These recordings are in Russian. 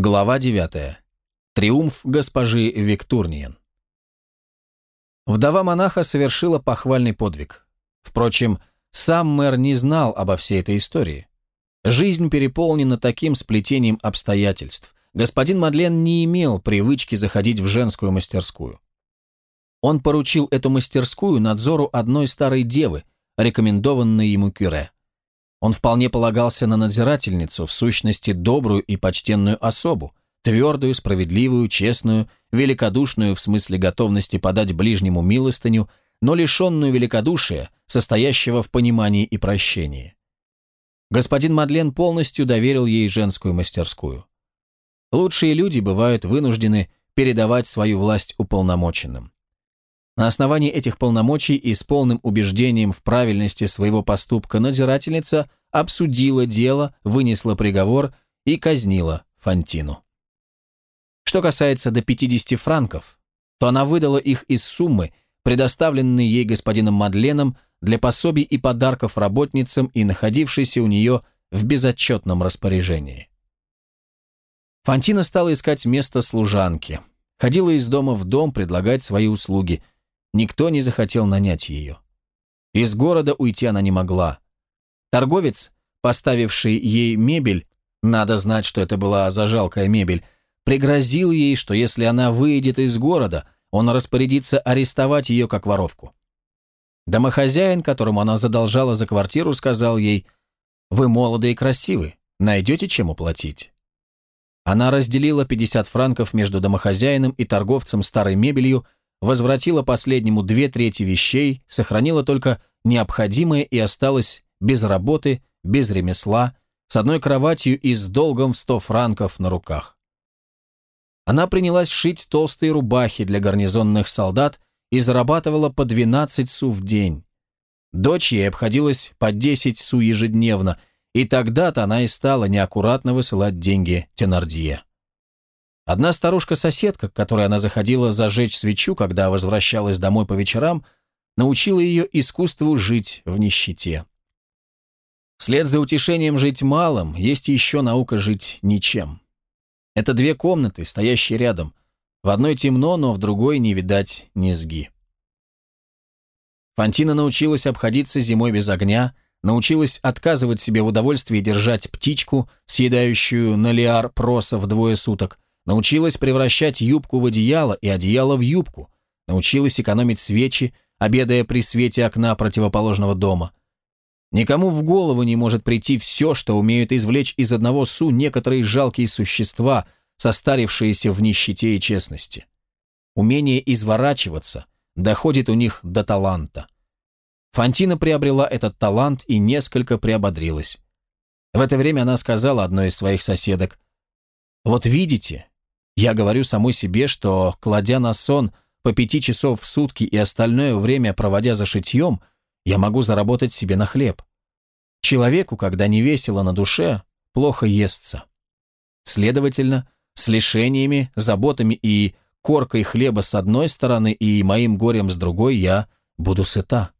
Глава 9. Триумф госпожи Виктурниен. Вдова монаха совершила похвальный подвиг. Впрочем, сам мэр не знал обо всей этой истории. Жизнь переполнена таким сплетением обстоятельств. Господин Мадлен не имел привычки заходить в женскую мастерскую. Он поручил эту мастерскую надзору одной старой девы, рекомендованной ему Кюре. Он вполне полагался на надзирательницу, в сущности добрую и почтенную особу, твердую, справедливую, честную, великодушную в смысле готовности подать ближнему милостыню, но лишенную великодушия, состоящего в понимании и прощении. Господин Мадлен полностью доверил ей женскую мастерскую. Лучшие люди бывают вынуждены передавать свою власть уполномоченным. На основании этих полномочий и с полным убеждением в правильности своего поступка надзирательница обсудила дело, вынесла приговор и казнила Фантину. Что касается до 50 франков, то она выдала их из суммы, предоставленной ей господином Мадленом для пособий и подарков работницам и находившейся у нее в безотчетном распоряжении. Фантина стала искать место служанки, ходила из дома в дом предлагать свои услуги – Никто не захотел нанять ее. Из города уйти она не могла. Торговец, поставивший ей мебель, надо знать, что это была зажалкая мебель, пригрозил ей, что если она выйдет из города, он распорядится арестовать ее как воровку. Домохозяин, которому она задолжала за квартиру, сказал ей, «Вы молоды и красивы, найдете чем уплатить». Она разделила 50 франков между домохозяином и торговцем старой мебелью, возвратила последнему две трети вещей, сохранила только необходимое и осталась без работы, без ремесла, с одной кроватью и с долгом в сто франков на руках. Она принялась шить толстые рубахи для гарнизонных солдат и зарабатывала по 12 су в день. Дочь ей обходилась по 10 су ежедневно, и тогда-то она и стала неаккуратно высылать деньги Тенардье. Одна старушка-соседка, к которой она заходила зажечь свечу, когда возвращалась домой по вечерам, научила ее искусству жить в нищете. Вслед за утешением жить малым есть еще наука жить ничем. Это две комнаты, стоящие рядом. В одной темно, но в другой не видать низги. Фантина научилась обходиться зимой без огня, научилась отказывать себе в удовольствии держать птичку, съедающую на лиар проса вдвое суток, Научилась превращать юбку в одеяло и одеяло в юбку. Научилась экономить свечи, обедая при свете окна противоположного дома. Никому в голову не может прийти все, что умеют извлечь из одного су некоторые жалкие существа, состарившиеся в нищете и честности. Умение изворачиваться доходит у них до таланта. Фантина приобрела этот талант и несколько приободрилась. В это время она сказала одной из своих соседок, «Вот видите, я говорю самой себе, что, кладя на сон по пяти часов в сутки и остальное время проводя за шитьем, я могу заработать себе на хлеб. Человеку, когда не весело на душе, плохо естся. Следовательно, с лишениями, заботами и коркой хлеба с одной стороны и моим горем с другой я буду сыта.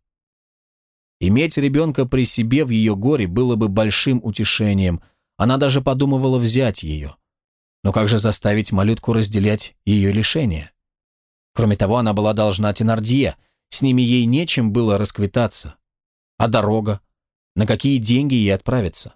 Иметь ребенка при себе в ее горе было бы большим утешением, она даже подумывала взять ее. Но как же заставить малютку разделять ее лишения? Кроме того, она была должна Тенардье, с ними ей нечем было расквитаться. А дорога? На какие деньги ей отправиться?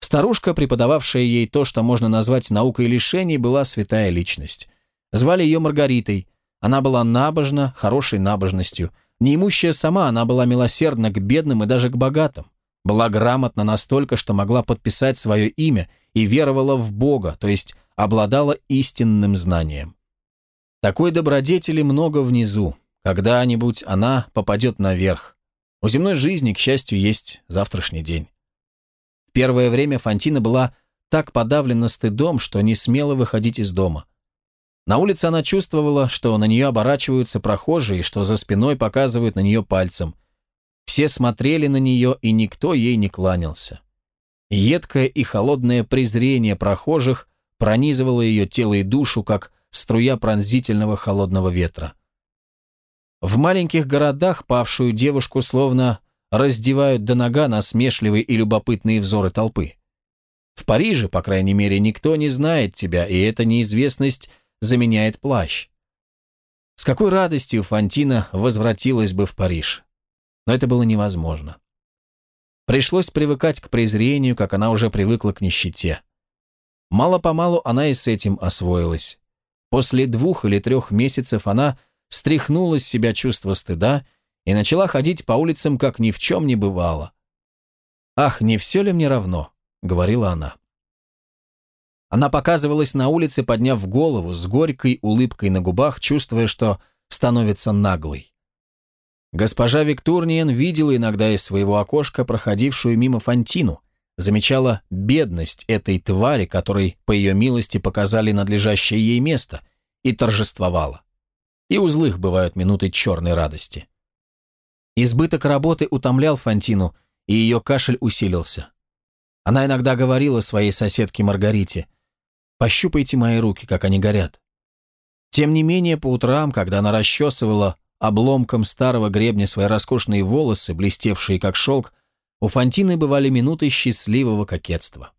Старушка, преподававшая ей то, что можно назвать наукой лишений, была святая личность. Звали ее Маргаритой. Она была набожна, хорошей набожностью. Неимущая сама, она была милосердна к бедным и даже к богатым. Была грамотна настолько, что могла подписать свое имя и веровала в Бога, то есть обладала истинным знанием. Такой добродетели много внизу. Когда-нибудь она попадет наверх. У земной жизни, к счастью, есть завтрашний день. В первое время Фантина была так подавлена стыдом, что не смела выходить из дома. На улице она чувствовала, что на нее оборачиваются прохожие, что за спиной показывают на нее пальцем. Все смотрели на нее, и никто ей не кланялся. Едкое и холодное презрение прохожих пронизывало ее тело и душу, как струя пронзительного холодного ветра. В маленьких городах павшую девушку словно раздевают до нога насмешливые и любопытные взоры толпы. В Париже, по крайней мере, никто не знает тебя, и эта неизвестность заменяет плащ. С какой радостью Фантина возвратилась бы в Париж. Но это было невозможно. Пришлось привыкать к презрению, как она уже привыкла к нищете. Мало-помалу она и с этим освоилась. После двух или трех месяцев она стряхнула с себя чувство стыда и начала ходить по улицам, как ни в чем не бывало. «Ах, не все ли мне равно?» — говорила она. Она показывалась на улице, подняв голову, с горькой улыбкой на губах, чувствуя, что становится наглой. Госпожа Виктурниен видела иногда из своего окошка проходившую мимо Фантину, замечала бедность этой твари, которой, по ее милости, показали надлежащее ей место, и торжествовала. И у злых бывают минуты черной радости. Избыток работы утомлял Фантину, и ее кашель усилился. Она иногда говорила своей соседке Маргарите, «Пощупайте мои руки, как они горят». Тем не менее, по утрам, когда она расчесывала обломком старого гребня свои роскошные волосы, блестевшие как шелк, у Фантины бывали минуты счастливого кокетства.